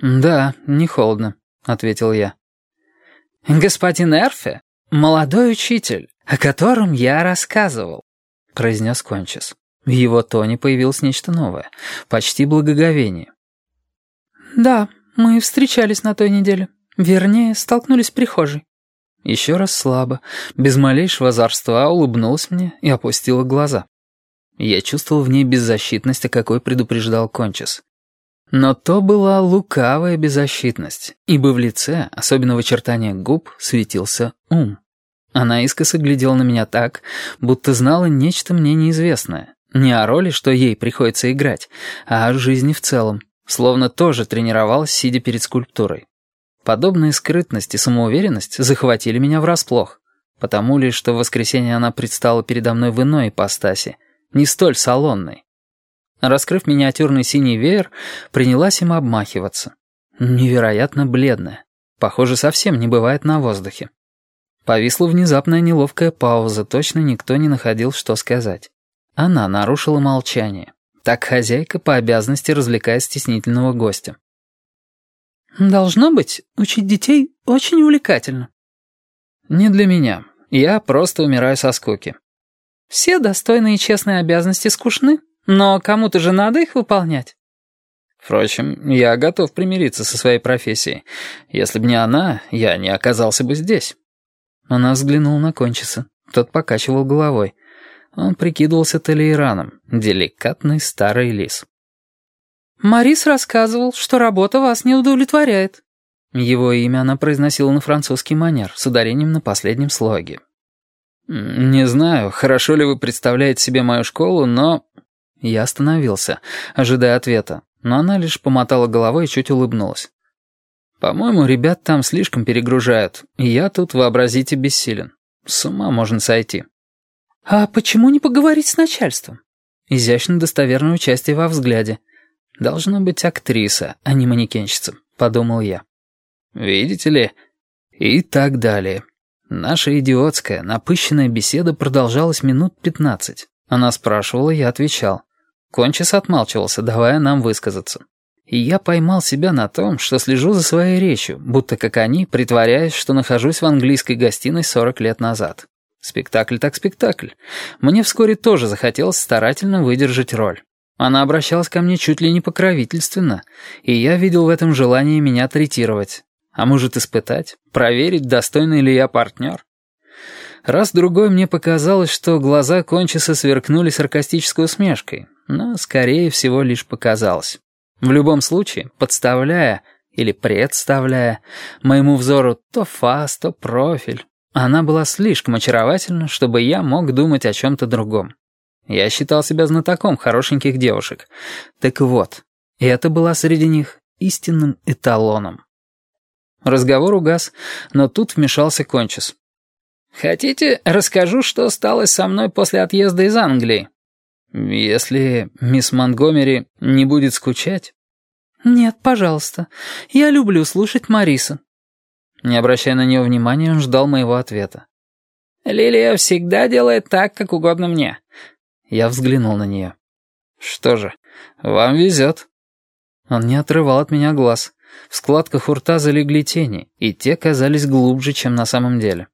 «Да, не холодно», — ответил я. «Господин Эрфе — молодой учитель, о котором я рассказывал», — произнес Кончис. В его тоне появилось нечто новое, почти благоговение. «Да, мы встречались на той неделе. Вернее, столкнулись в прихожей». Еще раз слабо, без малейшего озорства улыбнулась мне и опустила глаза. Я чувствовал в ней беззащитность, о какой предупреждал Кончис. Но то была лукавая беззащитность, ибо в лице, особенно в очертаниях губ, светился ум. Она искоса глядела на меня так, будто знала нечто мне неизвестное. Не о роли, что ей приходится играть, а о жизни в целом, словно тоже тренировалась, сидя перед скульптурой. Подобная скрытность и самоуверенность захватили меня врасплох, потому ли, что в воскресенье она предстала передо мной в иной ипостаси, не столь салонной. Раскрыв миниатюрный синий веер, принялась им обмахиваться. Невероятно бледная. Похоже, совсем не бывает на воздухе. Повисла внезапная неловкая пауза, точно никто не находил, что сказать. Она нарушила молчание. Так хозяйка по обязанности развлекает стеснительного гостя. «Должно быть, учить детей очень увлекательно». «Не для меня. Я просто умираю со скуки». «Все достойные и честные обязанности скучны, но кому-то же надо их выполнять». Впрочем, я готов примириться со своей профессией. Если бы не она, я не оказался бы здесь». Она взглянула на Кончиса. Тот покачивал головой. Он прикидывался Талейраном, деликатный старый лис. «Марис рассказывал, что работа вас не удовлетворяет». Его имя она произносила на французский манер, с ударением на последнем слоге. «Не знаю, хорошо ли вы представляете себе мою школу, но...» Я остановился, ожидая ответа, но она лишь помотала головой и чуть улыбнулась. «По-моему, ребят там слишком перегружают, и я тут, вообразите, бессилен. С ума можно сойти». «А почему не поговорить с начальством?» Изящно достоверное участие во взгляде. «Должна быть актриса, а не манекенщица», — подумал я. «Видите ли?» И так далее. Наша идиотская, напыщенная беседа продолжалась минут пятнадцать. Она спрашивала, я отвечал. Кончис отмалчивался, давая нам высказаться. И я поймал себя на том, что слежу за своей речью, будто как они, притворяясь, что нахожусь в английской гостиной 40 лет назад. Спектакль так спектакль. Мне вскоре тоже захотелось старательно выдержать роль. Она обращалась ко мне чуть ли не покровительственно, и я видел в этом желание меня третировать. А может испытать, проверить, достойный ли я партнер. Раз-другой мне показалось, что глаза Кончиса сверкнули саркастической усмешкой, но, скорее всего, лишь показалось. В любом случае, подставляя или представляя моему взору то фас, то профиль, она была слишком очаровательна, чтобы я мог думать о чем-то другом. Я считал себя знатоком хорошеньких девушек. Так вот, это была среди них истинным эталоном. Разговор угас, но тут вмешался Кончис. «Хотите, расскажу, что стало со мной после отъезда из Англии?» «Если мисс Монгомери не будет скучать?» «Нет, пожалуйста. Я люблю слушать Мариса». Не обращая на него внимания, он ждал моего ответа. «Лилия всегда делает так, как угодно мне». Я взглянул на нее. «Что же, вам везет». Он не отрывал от меня глаз. В складках у рта залегли тени, и те казались глубже, чем на самом деле.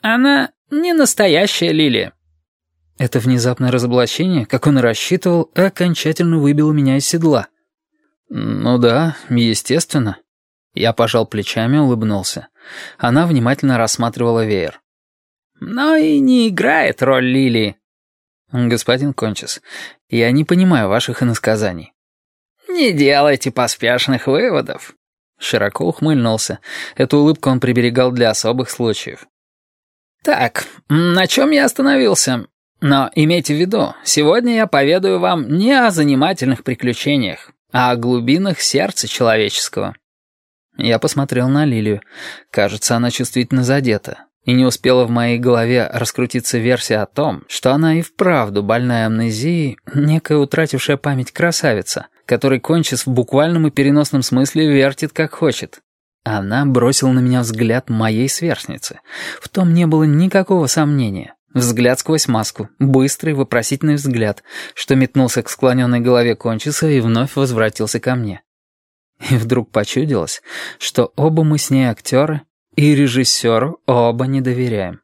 «Она не настоящая лилия». Это внезапное разоблачение, как он и рассчитывал, окончательно выбило меня из седла. «Ну да, естественно». Я пожал плечами улыбнулся. Она внимательно рассматривала веер. «Но и не играет роль лилии». «Господин Кончис, я не понимаю ваших иносказаний». «Не делайте поспешных выводов». Широко ухмыльнулся. Эту улыбку он приберегал для особых случаев. «Так, на чем я остановился? Но имейте в виду, сегодня я поведаю вам не о занимательных приключениях, а о глубинах сердца человеческого». Я посмотрел на Лилию. Кажется, она чувствительно задета. И не успела в моей голове раскрутиться версия о том, что она и вправду больная амнезией, некая утратившая память красавица, который кончис в буквальном и переносном смысле вертит как хочет. Она бросила на меня взгляд моей сверстницы. В том не было никакого сомнения. Взгляд сквозь маску, быстрый вопросительный взгляд, что метнулся к склоненной голове кончиса и вновь возвратился ко мне. И вдруг почудилось, что оба мы с ней актеры, и режиссеру оба не доверяем.